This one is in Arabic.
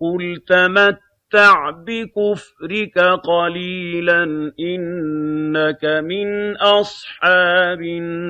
قُلْ تَمَتَّعْ بِكُفْرِكَ قَلِيلًا إِنَّكَ مِنْ أَصْحَابِ النَّارِ